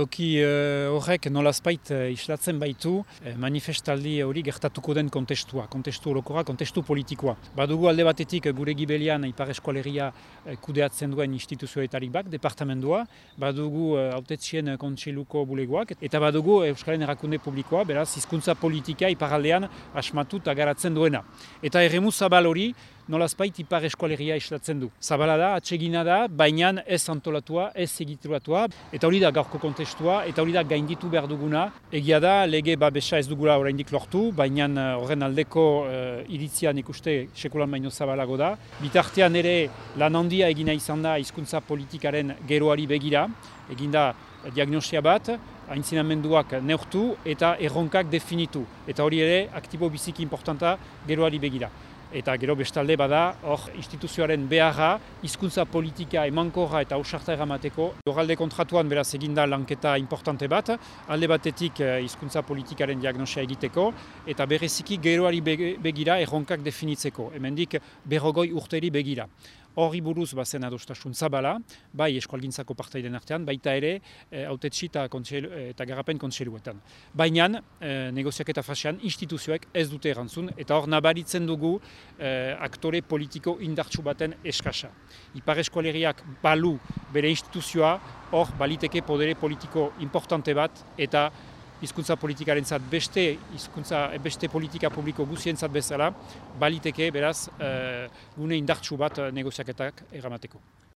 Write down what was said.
Toki uh, horrek nolazpait uh, islatzen baitu uh, manifestaldi hori gertatuko den kontestua, kontestu horokora, kontestu politikoa. Badugu alde batetik gure gibelian Ipar Eskualeria uh, kudeatzen duen instituzioetarik bak, departamendua, badugu autetzien uh, kontseiluko bulegoak, eta badugu Euskalen Erakunde Publikoa, beraz, hizkuntza politika iparaldean asmatu eta garatzen duena. Eta erremu zabal hori, nolazpait ipar eskualeria islatzen du. Zabala da, atsegina da, baina ez antolatua, ez egituratua, eta hori da gaurko kontestua, eta hori da gainditu behar duguna. Egia da, lege babesa ez dugula oraindik lortu, baina eh, horren aldeko uh, iritzian ikuste sekulan baino zabalago da. Bitartean ere lan handia egina izan da hizkuntza politikaren geroari begira, eginda diagnosia bat, haintzinamenduak neurtu eta erronkak definitu. Eta hori ere, aktibo biziki importanta geroari begira. Eta gero bestalde bada, hor instituzioaren beharra, hizkuntza politika emankorra eta ausarta eramateko. Loralde kontratuan beraz eginda lanketa importante bat, alde batetik eh, hizkuntza politikaren diagnosia egiteko, eta bereziki geroari begira erronkak definitzeko. Hemendik berrogoi urteri begira. Horri buruz bazen adostasun zabala, bai eskualgintzako partaiden artean, baita ere e, autetxi eta, eta garrapen kontseiluetan. Baina, e, negoziak eta fasean, instituzioek ez dute erantzun, eta hor nabaritzen dugu e, aktore politiko indartsu baten eskasa. Ipar eskualeriak balu bere instituzioa, hor baliteke podere politiko importante bat, eta hizkuntza politikaren zat beste, hizkuntza beste politika publiko guzien zat bezala, baliteke beraz uh, gune indartsu bat negoziaketak erramateko.